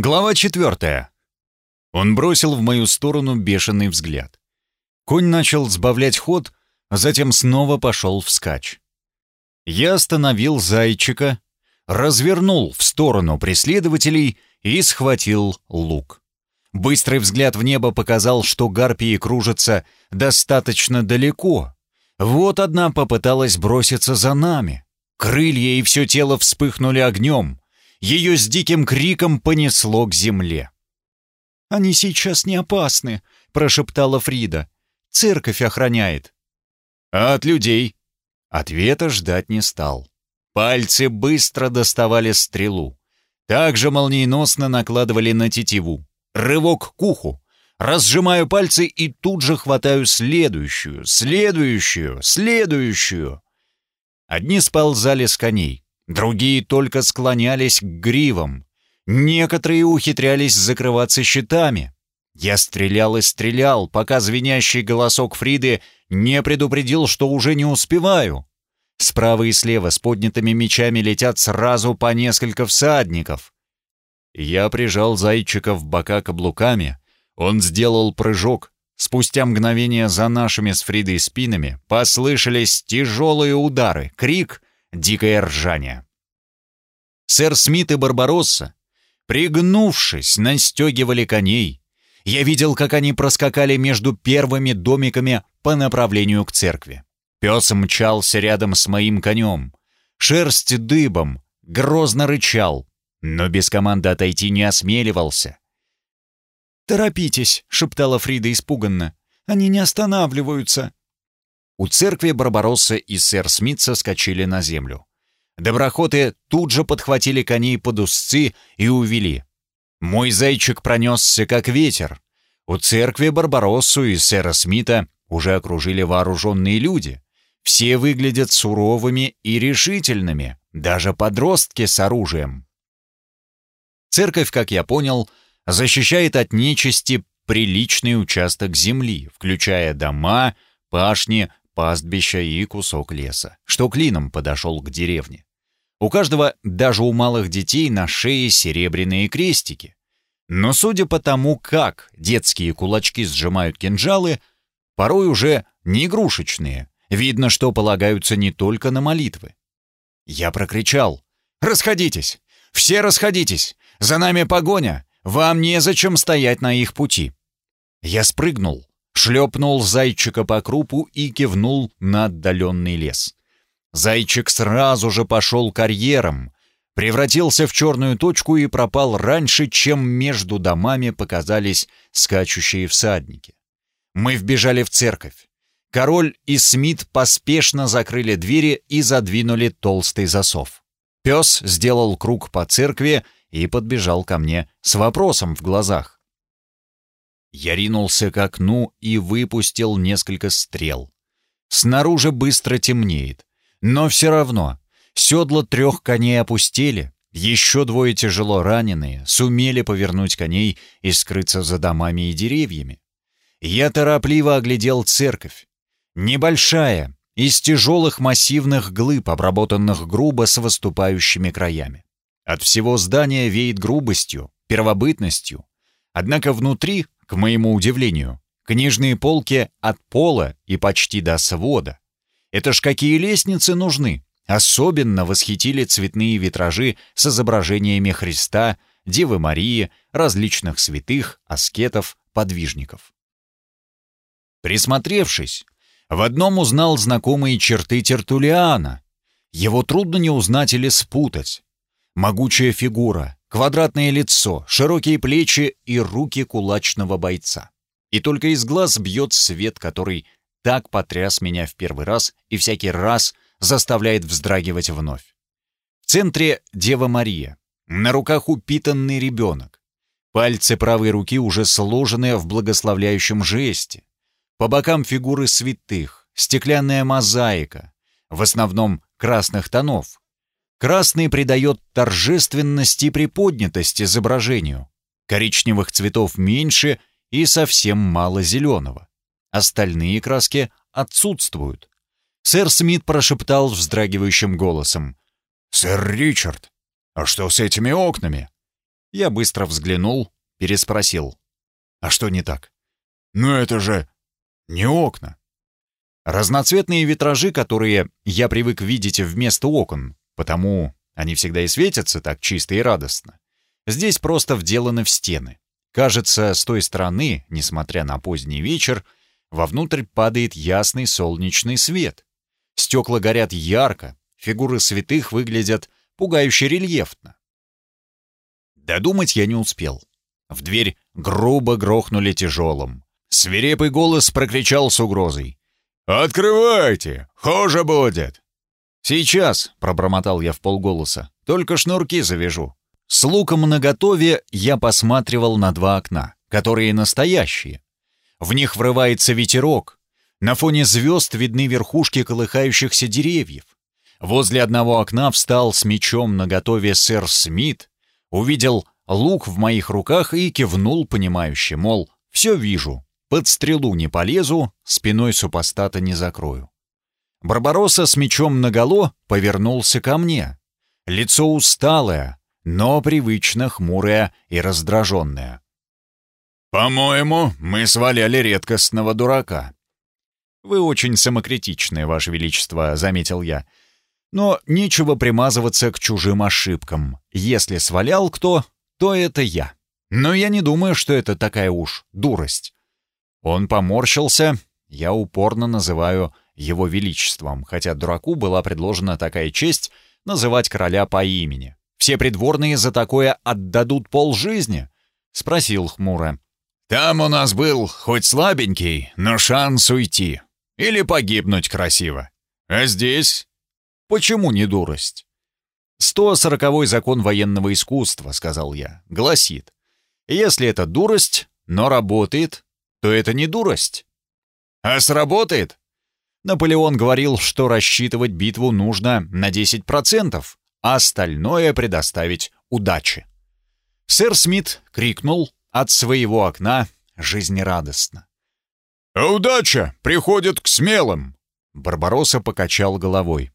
Глава четвертая. Он бросил в мою сторону бешеный взгляд. Конь начал сбавлять ход, а затем снова пошел вскачь. Я остановил зайчика, развернул в сторону преследователей и схватил лук. Быстрый взгляд в небо показал, что гарпии кружатся достаточно далеко. Вот одна попыталась броситься за нами. Крылья и все тело вспыхнули огнем ее с диким криком понесло к земле. «Они сейчас не опасны», — прошептала Фрида. «Церковь охраняет». «А от людей?» Ответа ждать не стал. Пальцы быстро доставали стрелу. Также молниеносно накладывали на тетиву. Рывок к уху. Разжимаю пальцы и тут же хватаю следующую, следующую, следующую. Одни сползали с коней, Другие только склонялись к гривам. Некоторые ухитрялись закрываться щитами. Я стрелял и стрелял, пока звенящий голосок Фриды не предупредил, что уже не успеваю. Справа и слева с поднятыми мечами летят сразу по несколько всадников. Я прижал зайчика в бока каблуками. Он сделал прыжок. Спустя мгновение за нашими с Фридой спинами послышались тяжелые удары, крик — дикое ржание. Сэр Смит и Барбаросса, пригнувшись, настегивали коней. Я видел, как они проскакали между первыми домиками по направлению к церкви. Пес мчался рядом с моим конем. Шерсть дыбом, грозно рычал, но без команды отойти не осмеливался. «Торопитесь», — шептала Фрида испуганно. «Они не останавливаются». У церкви Барбаросса и сэр Смит соскочили на землю. Доброхоты тут же подхватили коней под узцы и увели. Мой зайчик пронесся, как ветер. У церкви Барбароссу и сэра Смита уже окружили вооруженные люди. Все выглядят суровыми и решительными, даже подростки с оружием. Церковь, как я понял, защищает от нечисти приличный участок земли, включая дома, пашни, пастбища и кусок леса, что клином подошел к деревне. У каждого, даже у малых детей, на шее серебряные крестики. Но судя по тому, как детские кулачки сжимают кинжалы, порой уже не игрушечные, видно, что полагаются не только на молитвы. Я прокричал «Расходитесь! Все расходитесь! За нами погоня! Вам незачем стоять на их пути!» Я спрыгнул, шлепнул зайчика по крупу и кивнул на отдаленный лес. Зайчик сразу же пошел карьером, превратился в черную точку и пропал раньше, чем между домами показались скачущие всадники. Мы вбежали в церковь. Король и Смит поспешно закрыли двери и задвинули толстый засов. Пес сделал круг по церкви и подбежал ко мне с вопросом в глазах. Я ринулся к окну и выпустил несколько стрел. Снаружи быстро темнеет, но все равно седла трех коней опустили, еще двое тяжело раненые сумели повернуть коней и скрыться за домами и деревьями. Я торопливо оглядел церковь. Небольшая, из тяжелых массивных глыб, обработанных грубо с выступающими краями. От всего здания веет грубостью, первобытностью. Однако внутри к моему удивлению, книжные полки от пола и почти до свода. Это ж какие лестницы нужны? Особенно восхитили цветные витражи с изображениями Христа, Девы Марии, различных святых, аскетов, подвижников. Присмотревшись, в одном узнал знакомые черты Тертулиана. Его трудно не узнать или спутать. Могучая фигура, Квадратное лицо, широкие плечи и руки кулачного бойца. И только из глаз бьет свет, который так потряс меня в первый раз и всякий раз заставляет вздрагивать вновь. В центре Дева Мария, на руках упитанный ребенок. Пальцы правой руки уже сложены в благословляющем жесте. По бокам фигуры святых, стеклянная мозаика, в основном красных тонов, Красный придает торжественность и приподнятость изображению. Коричневых цветов меньше и совсем мало зеленого. Остальные краски отсутствуют. Сэр Смит прошептал вздрагивающим голосом. «Сэр Ричард, а что с этими окнами?» Я быстро взглянул, переспросил. «А что не так?» «Ну это же не окна». Разноцветные витражи, которые я привык видеть вместо окон, потому они всегда и светятся так чисто и радостно. Здесь просто вделаны в стены. Кажется, с той стороны, несмотря на поздний вечер, вовнутрь падает ясный солнечный свет. Стекла горят ярко, фигуры святых выглядят пугающе рельефно. Додумать я не успел. В дверь грубо грохнули тяжелым. Свирепый голос прокричал с угрозой. «Открывайте! Хуже будет!» «Сейчас!» — пробормотал я в полголоса. «Только шнурки завяжу». С луком наготове я посматривал на два окна, которые настоящие. В них врывается ветерок. На фоне звезд видны верхушки колыхающихся деревьев. Возле одного окна встал с мечом наготове сэр Смит, увидел лук в моих руках и кивнул понимающе, мол, все вижу, под стрелу не полезу, спиной супостата не закрою. Барбаросса с мечом наголо повернулся ко мне. Лицо усталое, но привычно хмурая и раздраженная. «По-моему, мы сваляли редкостного дурака». «Вы очень самокритичны, Ваше Величество», — заметил я. «Но нечего примазываться к чужим ошибкам. Если свалял кто, то это я. Но я не думаю, что это такая уж дурость». Он поморщился, я упорно называю его величеством, хотя дураку была предложена такая честь называть короля по имени. Все придворные за такое отдадут полжизни?» — спросил хмуро. «Там у нас был хоть слабенький, но шанс уйти. Или погибнуть красиво. А здесь? Почему не дурость?» «Сто сороковой закон военного искусства», — сказал я, — гласит. «Если это дурость, но работает, то это не дурость». «А сработает?» Наполеон говорил, что рассчитывать битву нужно на 10%, а остальное предоставить удаче. Сэр Смит крикнул от своего окна жизнерадостно. «Удача приходит к смелым!» Барбаросса покачал головой.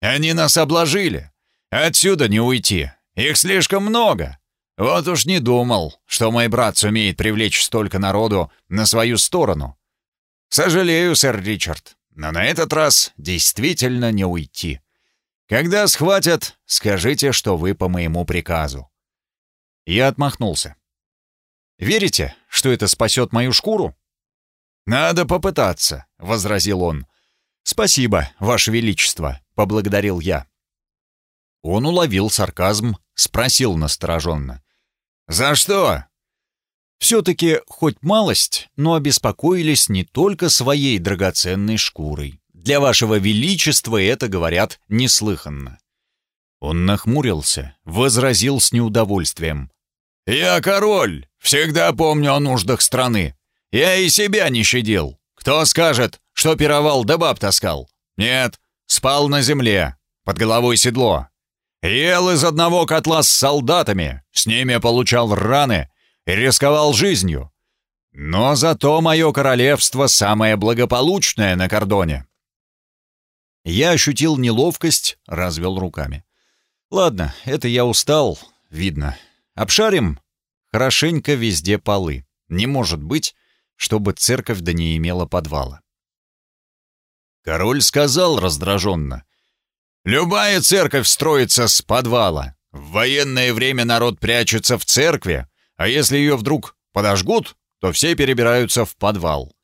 «Они нас обложили. Отсюда не уйти. Их слишком много. Вот уж не думал, что мой брат сумеет привлечь столько народу на свою сторону. Сожалею, сэр Ричард, но на этот раз действительно не уйти. Когда схватят, скажите, что вы по моему приказу». Я отмахнулся. «Верите, что это спасет мою шкуру?» «Надо попытаться», — возразил он. «Спасибо, Ваше Величество», — поблагодарил я. Он уловил сарказм, спросил настороженно. «За что?» Все-таки хоть малость, но обеспокоились не только своей драгоценной шкурой. Для вашего величества это, говорят, неслыханно». Он нахмурился, возразил с неудовольствием. «Я король, всегда помню о нуждах страны. Я и себя не щадил. Кто скажет, что пировал да баб таскал? Нет, спал на земле, под головой седло. Ел из одного котла с солдатами, с ними получал раны рисковал жизнью. Но зато мое королевство самое благополучное на кордоне. Я ощутил неловкость, развел руками. Ладно, это я устал, видно. Обшарим хорошенько везде полы. Не может быть, чтобы церковь да не имела подвала. Король сказал раздраженно. «Любая церковь строится с подвала. В военное время народ прячется в церкви, а если ее вдруг подожгут, то все перебираются в подвал.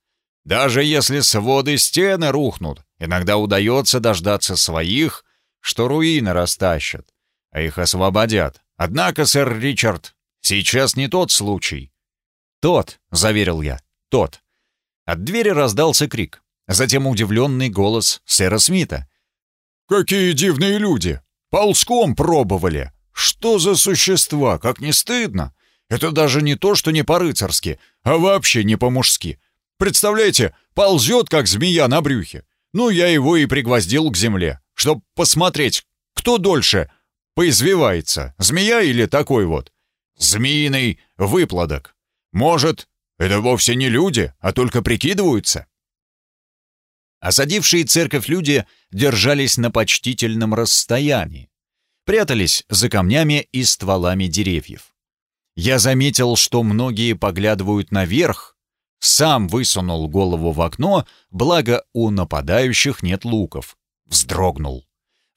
Даже если своды стены рухнут, иногда удается дождаться своих, что руины растащат, а их освободят. Однако, сэр Ричард, сейчас не тот случай. «Тот», — заверил я, — «тот». От двери раздался крик, затем удивленный голос сэра Смита. «Какие дивные люди! Ползком пробовали! Что за существа, как не стыдно! Это даже не то, что не по-рыцарски, а вообще не по-мужски. Представляете, ползет, как змея на брюхе. Ну, я его и пригвоздил к земле, чтобы посмотреть, кто дольше поизвивается, змея или такой вот. Змеиный выплодок. Может, это вовсе не люди, а только прикидываются? Осадившие церковь люди держались на почтительном расстоянии, прятались за камнями и стволами деревьев. Я заметил, что многие поглядывают наверх. Сам высунул голову в окно, благо у нападающих нет луков. Вздрогнул.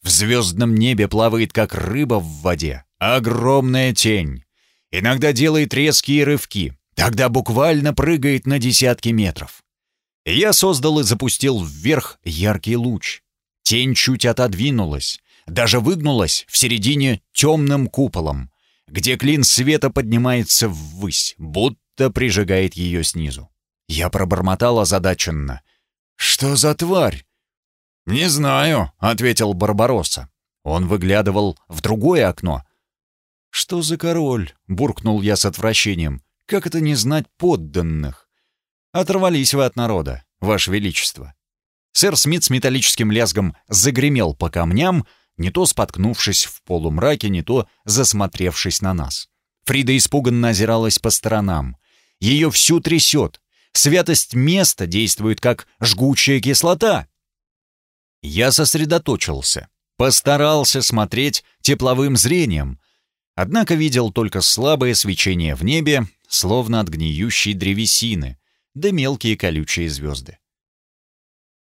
В звездном небе плавает, как рыба в воде, огромная тень. Иногда делает резкие рывки, тогда буквально прыгает на десятки метров. Я создал и запустил вверх яркий луч. Тень чуть отодвинулась, даже выгнулась в середине темным куполом, где клин света поднимается ввысь, будто прижигает ее снизу. Я пробормотал озадаченно. «Что за тварь?» «Не знаю», — ответил Барбаросса. Он выглядывал в другое окно. «Что за король?» — буркнул я с отвращением. «Как это не знать подданных?» «Оторвались вы от народа, ваше величество». Сэр Смит с металлическим лязгом загремел по камням, не то споткнувшись в полумраке, не то засмотревшись на нас. Фрида испуганно озиралась по сторонам. Ее всю трясет. Святость места действует как жгучая кислота. Я сосредоточился, постарался смотреть тепловым зрением, однако видел только слабое свечение в небе, словно от гниющей древесины, да мелкие колючие звезды.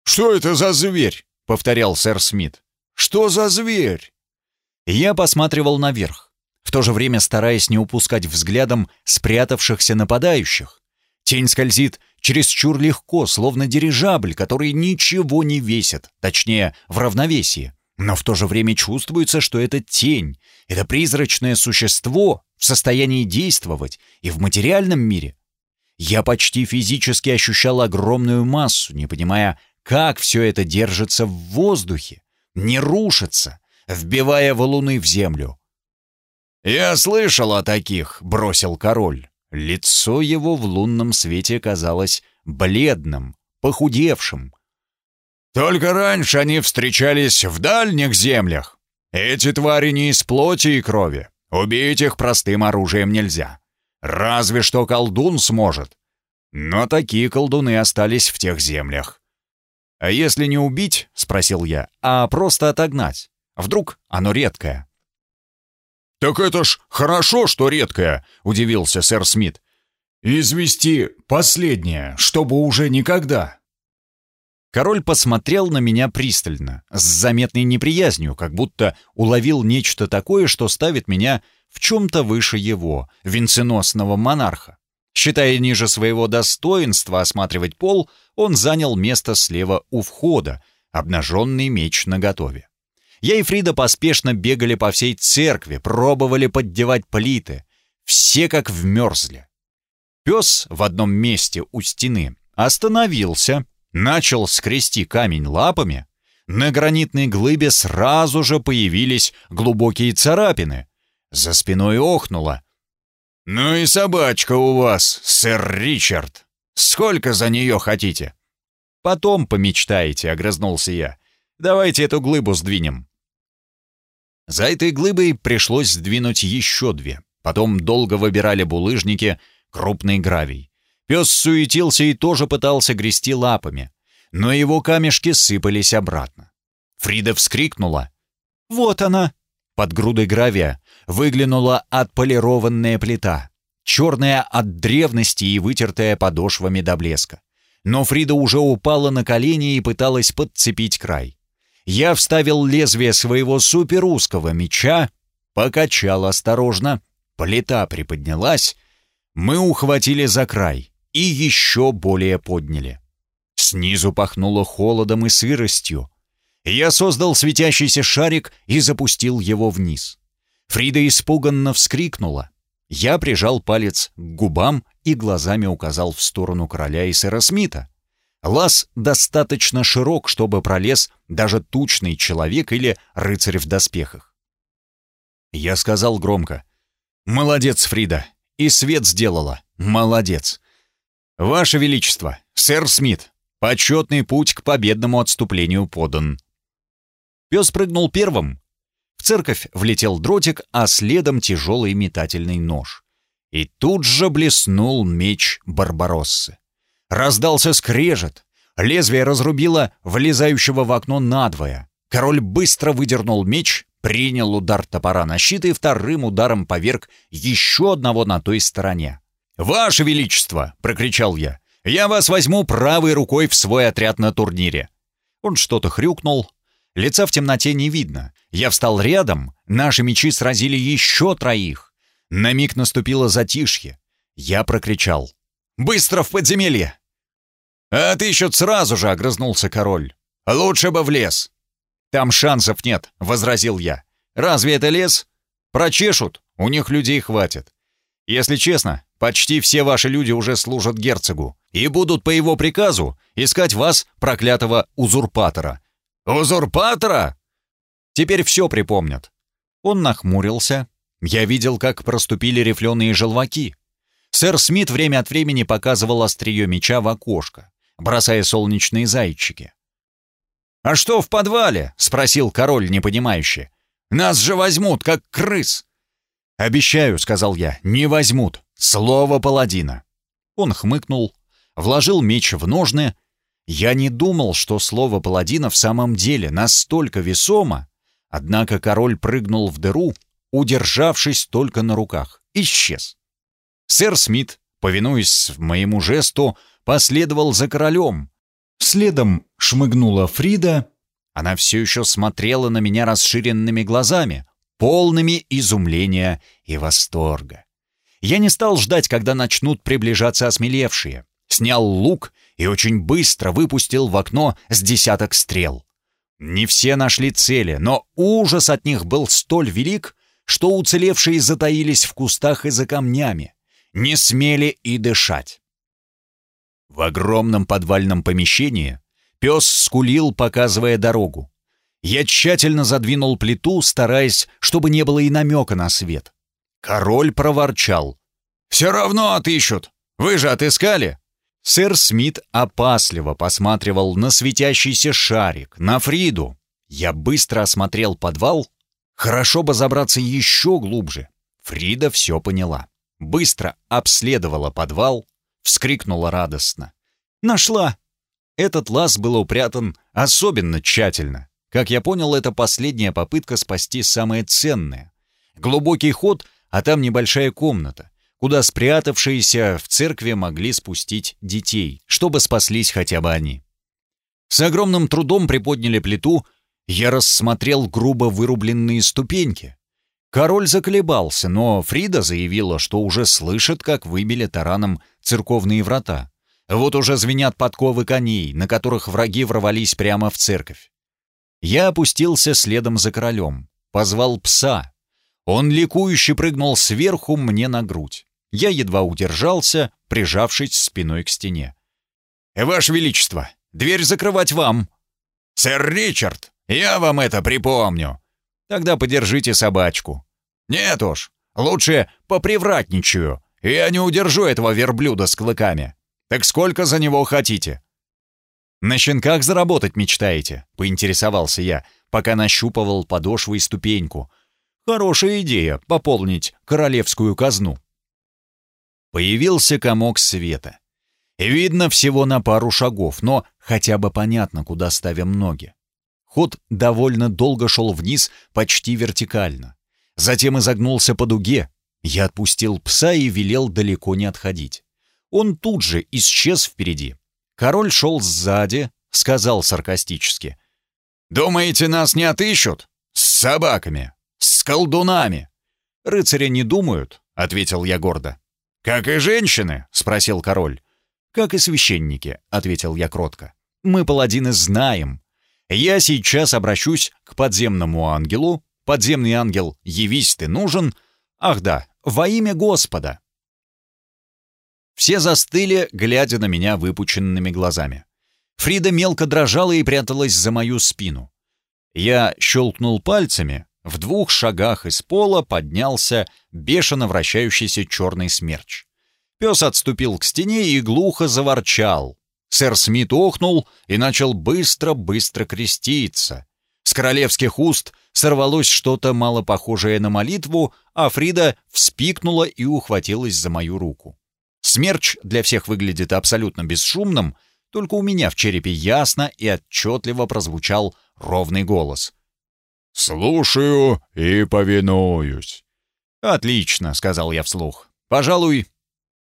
«Что это за зверь?» — повторял сэр Смит. Что за зверь?» Я посматривал наверх, в то же время стараясь не упускать взглядом спрятавшихся нападающих. Тень скользит чересчур легко, словно дирижабль, который ничего не весит, точнее, в равновесии. Но в то же время чувствуется, что это тень, это призрачное существо в состоянии действовать и в материальном мире. Я почти физически ощущал огромную массу, не понимая, как все это держится в воздухе не рушится, вбивая валуны в землю. «Я слышал о таких», — бросил король. Лицо его в лунном свете казалось бледным, похудевшим. «Только раньше они встречались в дальних землях. Эти твари не из плоти и крови. Убить их простым оружием нельзя. Разве что колдун сможет. Но такие колдуны остались в тех землях. «А если не убить?» — спросил я, — «а просто отогнать? Вдруг оно редкое?» «Так это ж хорошо, что редкое!» — удивился сэр Смит. «Извести последнее, чтобы уже никогда!» Король посмотрел на меня пристально, с заметной неприязнью, как будто уловил нечто такое, что ставит меня в чем-то выше его, венценосного монарха. Считая ниже своего достоинства осматривать пол, он занял место слева у входа, обнаженный меч наготове. Я и Фрида поспешно бегали по всей церкви, пробовали поддевать плиты. Все как вмерзли. Пес в одном месте у стены остановился, начал скрести камень лапами. На гранитной глыбе сразу же появились глубокие царапины. За спиной охнуло, «Ну и собачка у вас, сэр Ричард. Сколько за нее хотите?» «Потом помечтаете», — огрызнулся я. «Давайте эту глыбу сдвинем». За этой глыбой пришлось сдвинуть еще две. Потом долго выбирали булыжники, крупный гравий. Пес суетился и тоже пытался грести лапами, но его камешки сыпались обратно. Фрида вскрикнула. «Вот она!» Под грудой гравия выглянула отполированная плита, черная от древности и вытертая подошвами до блеска. Но Фрида уже упала на колени и пыталась подцепить край. Я вставил лезвие своего суперузкого меча, покачал осторожно, плита приподнялась, мы ухватили за край и еще более подняли. Снизу пахнуло холодом и сыростью. Я создал светящийся шарик и запустил его вниз. Фрида испуганно вскрикнула. Я прижал палец к губам и глазами указал в сторону короля и сэра Смита. Лаз достаточно широк, чтобы пролез даже тучный человек или рыцарь в доспехах. Я сказал громко. «Молодец, Фрида! И свет сделала! Молодец! Ваше Величество, сэр Смит, почетный путь к победному отступлению подан!» Пес прыгнул первым, в церковь влетел дротик, а следом тяжелый метательный нож. И тут же блеснул меч Барбароссы. Раздался скрежет. Лезвие разрубило влезающего в окно надвое. Король быстро выдернул меч, принял удар топора на щит и вторым ударом поверг еще одного на той стороне. «Ваше Величество!» — прокричал я. «Я вас возьму правой рукой в свой отряд на турнире». Он что-то хрюкнул. Лица в темноте не видно. Я встал рядом, наши мечи сразили еще троих. На миг наступило затишье. Я прокричал. «Быстро в подземелье!» «Отыщут сразу же!» — огрызнулся король. «Лучше бы в лес!» «Там шансов нет!» — возразил я. «Разве это лес? Прочешут, у них людей хватит. Если честно, почти все ваши люди уже служат герцогу и будут по его приказу искать вас, проклятого узурпатора». «Узурпатора?» Теперь все припомнят. Он нахмурился. Я видел, как проступили рифленые желваки. Сэр Смит время от времени показывал острие меча в окошко, бросая солнечные зайчики. «А что в подвале?» — спросил король непонимающе. «Нас же возьмут, как крыс!» «Обещаю», — сказал я, — «не возьмут. Слово паладина». Он хмыкнул, вложил меч в ножны. Я не думал, что слово паладина в самом деле настолько весомо. Однако король прыгнул в дыру, удержавшись только на руках. Исчез. Сэр Смит, повинуясь моему жесту, последовал за королем. Следом шмыгнула Фрида. Она все еще смотрела на меня расширенными глазами, полными изумления и восторга. Я не стал ждать, когда начнут приближаться осмелевшие. Снял лук и очень быстро выпустил в окно с десяток стрел. Не все нашли цели, но ужас от них был столь велик, что уцелевшие затаились в кустах и за камнями не смели и дышать. В огромном подвальном помещении пес скулил, показывая дорогу. Я тщательно задвинул плиту, стараясь, чтобы не было и намека на свет. Король проворчал. «Все равно отыщут! Вы же отыскали!» Сэр Смит опасливо посматривал на светящийся шарик, на Фриду. Я быстро осмотрел подвал. Хорошо бы забраться еще глубже. Фрида все поняла быстро обследовала подвал, вскрикнула радостно. «Нашла!» Этот лаз был упрятан особенно тщательно. Как я понял, это последняя попытка спасти самое ценное. Глубокий ход, а там небольшая комната, куда спрятавшиеся в церкви могли спустить детей, чтобы спаслись хотя бы они. С огромным трудом приподняли плиту, я рассмотрел грубо вырубленные ступеньки, Король заколебался, но Фрида заявила, что уже слышит, как выбили тараном церковные врата. Вот уже звенят подковы коней, на которых враги ворвались прямо в церковь. Я опустился следом за королем, позвал пса. Он ликующе прыгнул сверху мне на грудь. Я едва удержался, прижавшись спиной к стене. «Ваше Величество, дверь закрывать вам!» «Сэр Ричард, я вам это припомню!» «Тогда подержите собачку. «Нет уж, лучше попривратничаю. Я не удержу этого верблюда с клыками. Так сколько за него хотите?» «На щенках заработать мечтаете?» — поинтересовался я, пока нащупывал подошву и ступеньку. «Хорошая идея — пополнить королевскую казну». Появился комок света. Видно всего на пару шагов, но хотя бы понятно, куда ставим ноги. Ход довольно долго шел вниз, почти вертикально затем изогнулся по дуге. Я отпустил пса и велел далеко не отходить. Он тут же исчез впереди. Король шел сзади, сказал саркастически. «Думаете, нас не отыщут? С собаками, с колдунами!» «Рыцари не думают», — ответил я гордо. «Как и женщины?» — спросил король. «Как и священники», — ответил я кротко. «Мы, паладины, знаем. Я сейчас обращусь к подземному ангелу, Подземный ангел, явись ты нужен. Ах да, во имя Господа. Все застыли, глядя на меня выпученными глазами. Фрида мелко дрожала и пряталась за мою спину. Я щелкнул пальцами. В двух шагах из пола поднялся бешено вращающийся черный смерч. Пес отступил к стене и глухо заворчал. Сэр Смит охнул и начал быстро-быстро креститься. С королевских уст сорвалось что-то мало похожее на молитву, а Фрида вспикнула и ухватилась за мою руку. Смерч для всех выглядит абсолютно бесшумным, только у меня в черепе ясно и отчетливо прозвучал ровный голос. «Слушаю и повинуюсь». «Отлично», — сказал я вслух. «Пожалуй,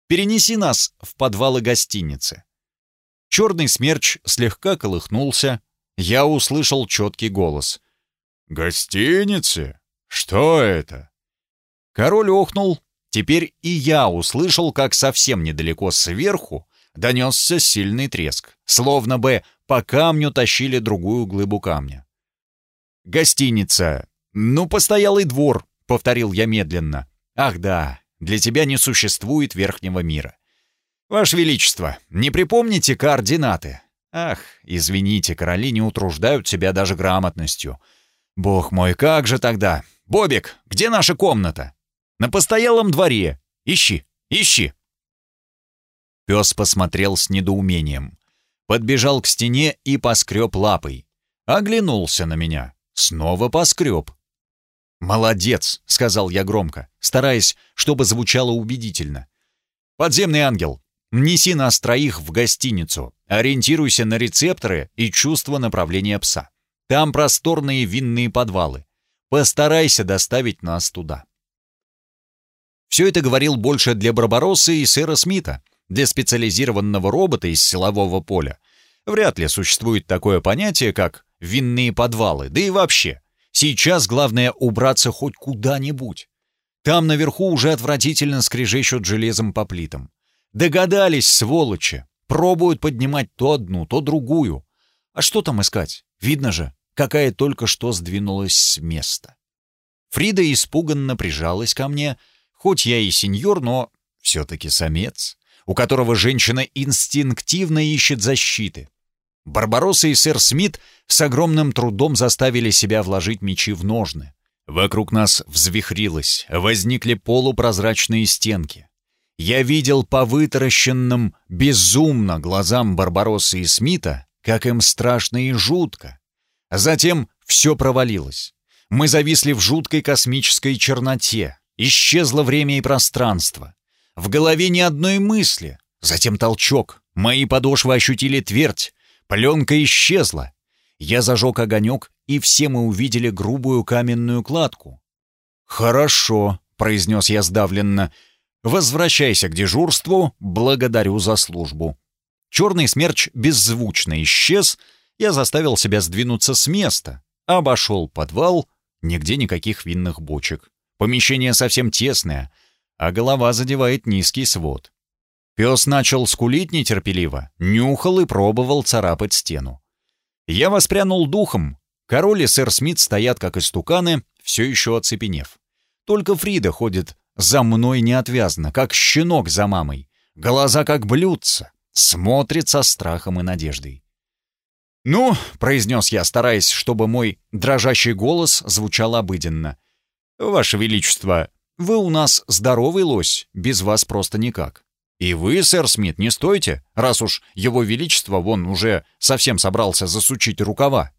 перенеси нас в подвалы гостиницы». Черный смерч слегка колыхнулся. Я услышал четкий голос. «Гостиницы? Что это?» Король охнул. Теперь и я услышал, как совсем недалеко сверху донесся сильный треск, словно бы по камню тащили другую глыбу камня. «Гостиница. Ну, постоялый двор», — повторил я медленно. «Ах да, для тебя не существует верхнего мира. Ваше Величество, не припомните координаты? Ах, извините, короли не утруждают себя даже грамотностью. Бог мой, как же тогда? Бобик, где наша комната? На постоялом дворе. Ищи, ищи. Пес посмотрел с недоумением. Подбежал к стене и поскреб лапой. Оглянулся на меня. Снова поскреб. «Молодец», — сказал я громко, стараясь, чтобы звучало убедительно. «Подземный ангел, неси нас троих в гостиницу, ориентируйся на рецепторы и чувство направления пса. Там просторные винные подвалы. Постарайся доставить нас туда». Все это говорил больше для Барбароссы и сэра Смита, для специализированного робота из силового поля вряд ли существует такое понятие, как винные подвалы, да и вообще. Сейчас главное убраться хоть куда-нибудь. Там наверху уже отвратительно скрежещут железом по плитам. Догадались, сволочи. Пробуют поднимать то одну, то другую. А что там искать? Видно же, какая только что сдвинулась с места. Фрида испуганно прижалась ко мне. Хоть я и сеньор, но все-таки самец у которого женщина инстинктивно ищет защиты. Барбаросса и сэр Смит с огромным трудом заставили себя вложить мечи в ножны. Вокруг нас взвихрилось, возникли полупрозрачные стенки. Я видел по вытаращенным, безумно глазам Барбароссы и Смита, как им страшно и жутко. Затем все провалилось. Мы зависли в жуткой космической черноте. Исчезло время и пространство. В голове ни одной мысли. Затем толчок. Мои подошвы ощутили твердь. Пленка исчезла. Я зажег огонек, и все мы увидели грубую каменную кладку. «Хорошо», — произнес я сдавленно. «Возвращайся к дежурству, благодарю за службу». Черный смерч беззвучно исчез, я заставил себя сдвинуться с места. Обошел подвал, нигде никаких винных бочек. Помещение совсем тесное — а голова задевает низкий свод. Пес начал скулить нетерпеливо, нюхал и пробовал царапать стену. Я воспрянул духом. Король и сэр Смит стоят как истуканы, все еще оцепенев. Только Фрида ходит за мной неотвязно, как щенок за мамой. Глаза как блюдца, смотрит со страхом и надеждой. «Ну», — произнес я, стараясь, чтобы мой дрожащий голос звучал обыденно. «Ваше Величество, вы у нас здоровый лось, без вас просто никак. И вы, сэр Смит, не стойте, раз уж его величество вон уже совсем собрался засучить рукава.